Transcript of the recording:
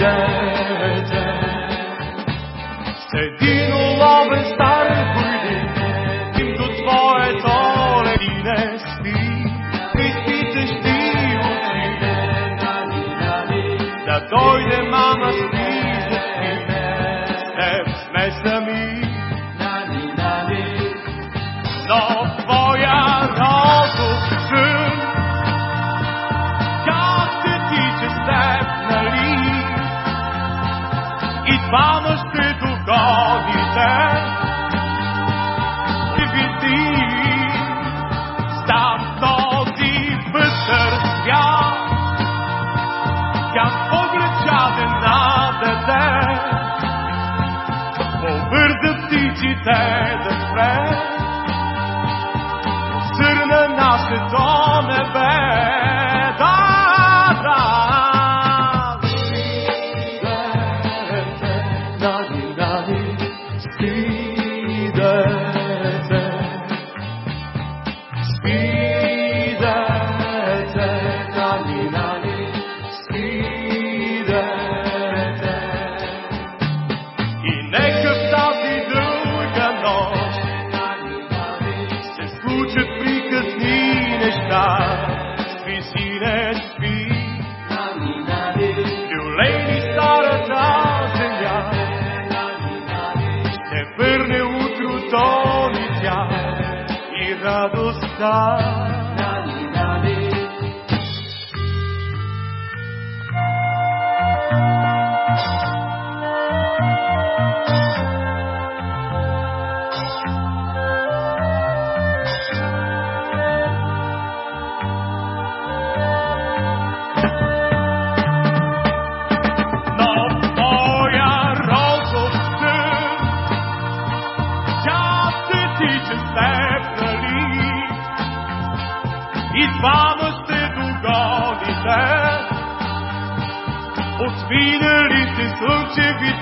дете. С един уловен стар войник, им до твое толе и не спи, и спите ще отиде. Да дойде мама, спи, да спи, с теб сме сами. и двама ще догоните. Ще види сам този бързър свят, как поглечавен на дете, побърза птиците да see the radostar. Thank you. varmaste du gav ditt är och sviner ditt instruktiv vid